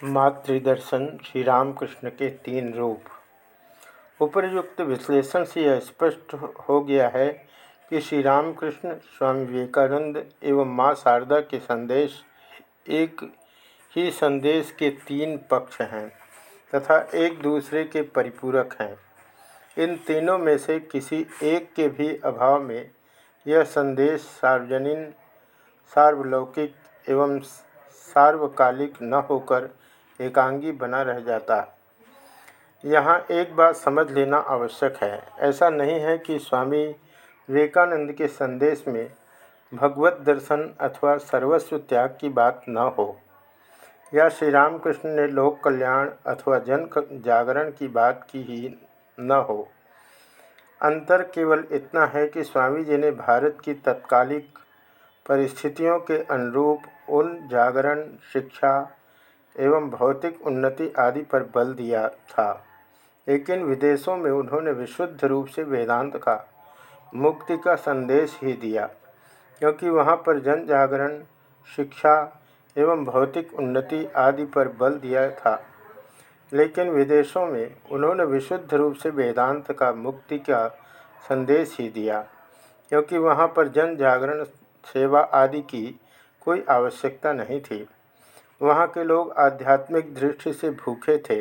मातृदर्शन श्री रामकृष्ण के तीन रूप। उपरयुक्त विश्लेषण से यह स्पष्ट हो गया है कि श्री रामकृष्ण स्वामी विवेकानंद एवं माँ शारदा के संदेश एक ही संदेश के तीन पक्ष हैं तथा एक दूसरे के परिपूरक हैं। इन तीनों में से किसी एक के भी अभाव में यह संदेश सार्वजनिक सार्वलौकिक एवं सार्वकालिक न होकर एकांगी बना रह जाता। यहाँ एक बात समझ लेना आवश्यक है। ऐसा नहीं है कि स्वामी विवेकानंद के संदेश में भगवत दर्शन अथवा सर्वस्व त्याग की बात न हो। या श्री रामकृष्ण ने लोक कल्याण अथवा जन जागरण की बात की ही न हो। अंतर केवल इतना है कि स्वामी जी ने भारत की तत्कालिक परिस्थितियों के अनुरूप उन जागरण, शिक्षा एवं भौतिक उन्नति आदि पर बल दिया था। लेकिन विदेशों में उन्होंने विशुद्ध रूप से वेदांत का मुक्ति का संदेश ही दिया, क्योंकि वहाँ पर जन जागरण, शिक्षा एवं भौतिक उन्नति आदि पर बल दिया था। लेकिन विदेशों में उन्होंने विशुद्ध रूप से वेदांत का मुक्ति का संदेश ही दिया, क्योंकि वहाँ पर जन जागरण, सेवा आदि की कोई आवश्यकता नहीं थी। वहाँ के लोग आध्यात्मिक दृष्टि से भूखे थे।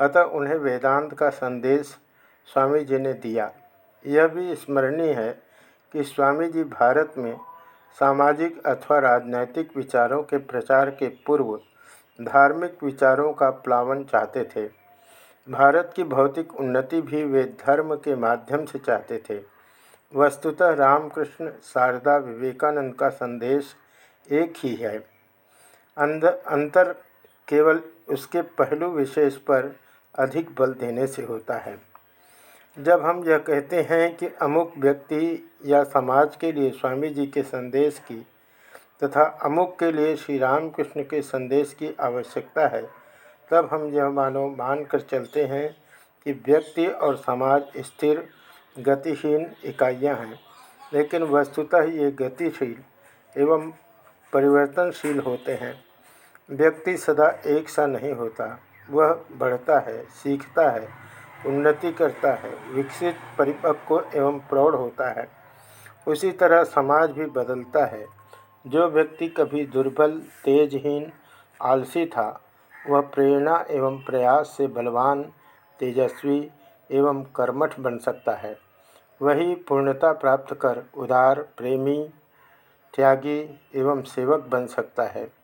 अतः उन्हें वेदांत का संदेश स्वामी जी ने दिया। यह भी स्मरणीय है कि स्वामी जी भारत में सामाजिक अथवा राजनैतिक विचारों के प्रचार के पूर्व धार्मिक विचारों का प्लावन चाहते थे। भारत की भौतिक उन्नति भी वे धर्म के माध्यम से चाहते थे। वस्तुतः रामकृष्ण शारदा विवेकानंद का संदेश एक ही है। अंतर केवल उसके पहलू विशेष पर अधिक बल देने से होता है। जब हम यह कहते हैं कि अमुक व्यक्ति या समाज के लिए स्वामी जी के संदेश की तथा अमुक के लिए श्री रामकृष्ण के संदेश की आवश्यकता है, तब हम यह मानो, मानकर चलते हैं कि व्यक्ति और समाज स्थिर, गतिहीन इकाइयाँ हैं, लेकिन वस्तुतः ये गतिशील एवं परिवर्तनशील होते हैं। व्यक्ति सदा एक सा नहीं होता। वह बढ़ता है, सीखता है, उन्नति करता है, विकसित परिपक्व एवं प्रौढ़ होता है। उसी तरह समाज भी बदलता है। जो व्यक्ति कभी दुर्बल, तेजहीन, आलसी था, वह प्रेरणा एवं प्रयास से बलवान, तेजस्वी एवं कर्मठ बन सकता है। वही पूर्णता प्राप्त कर उदार, प्रेमी, त्यागी एवं सेवक बन सकता है।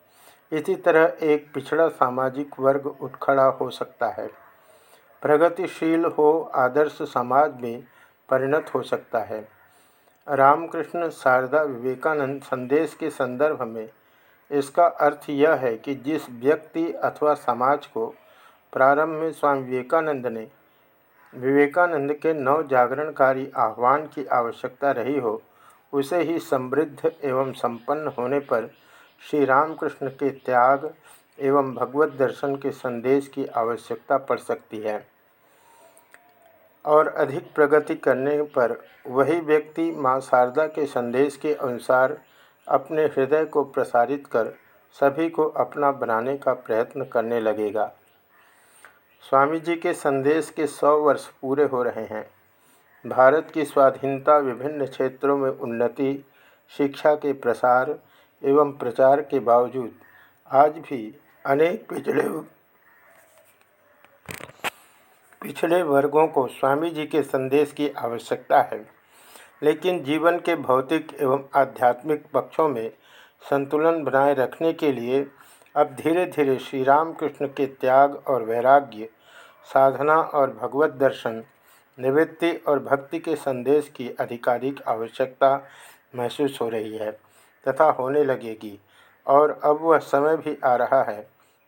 इसी तरह एक पिछड़ा सामाजिक वर्ग उठ खड़ा हो सकता है। प्रगतिशील हो आदर्श समाज में परिणत हो सकता है। रामकृष्ण शारदा विवेकानंद संदेश के संदर्भ में इसका अर्थ यह है कि जिस व्यक्ति अथवा समाज को प्रारंभ में स्वामी विवेकानंद ने विवेकानंद के नव जागरणकारी आह्वान की आवश्यकता रही हो, उसे ही समृद्ध एवं संपन्न होने पर श्री रामकृष्ण के त्याग एवं भगवत दर्शन के संदेश की आवश्यकता पड़ सकती है। और अधिक प्रगति करने पर वही व्यक्ति माँ शारदा के संदेश के अनुसार अपने हृदय को प्रसारित कर सभी को अपना बनाने का प्रयत्न करने लगेगा। स्वामी जी के संदेश के सौ वर्ष पूरे हो रहे हैं। भारत की स्वाधीनता विभिन्न क्षेत्रों में उन्नति, शिक्षा के प्रसार एवं प्रचार के बावजूद आज भी अनेक पिछड़े पिछड़े वर्गों को स्वामी जी के संदेश की आवश्यकता है। लेकिन जीवन के भौतिक एवं आध्यात्मिक पक्षों में संतुलन बनाए रखने के लिए अब धीरे धीरे श्री रामकृष्ण के त्याग और वैराग्य, साधना और भगवत दर्शन, निवृत्ति और भक्ति के संदेश की आधिकारिक आवश्यकता महसूस हो रही है। तथा होने लगेगी। और अब वह समय भी आ रहा है,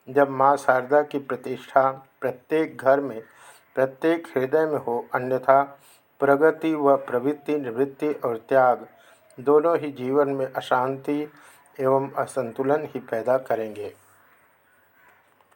जब माँ शारदा की प्रतिष्ठा प्रत्येक घर में, प्रत्येक हृदय में हो, अन्यथा प्रगति व प्रवृत्ति, निवृत्ति और त्याग दोनों ही जीवन में अशांति एवं असंतुलन ही पैदा करेंगे।